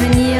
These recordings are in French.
the.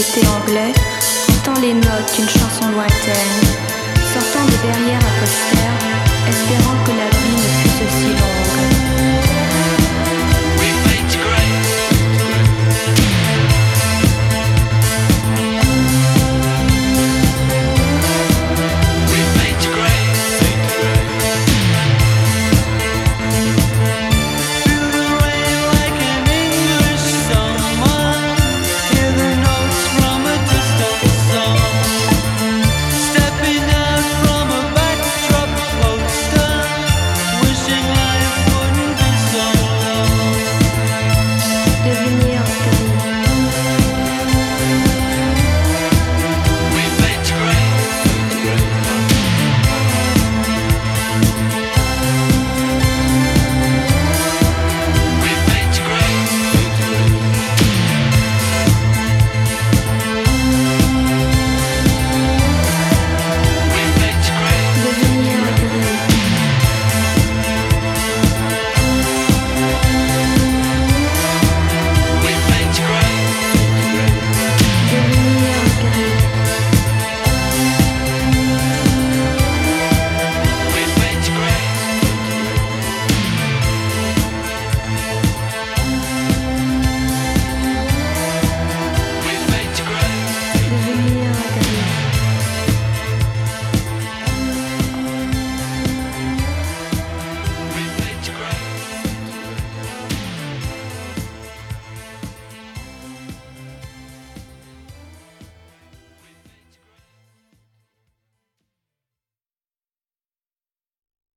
anglais, entend les notes d'une chanson lointaine, sortant de derrière un poster.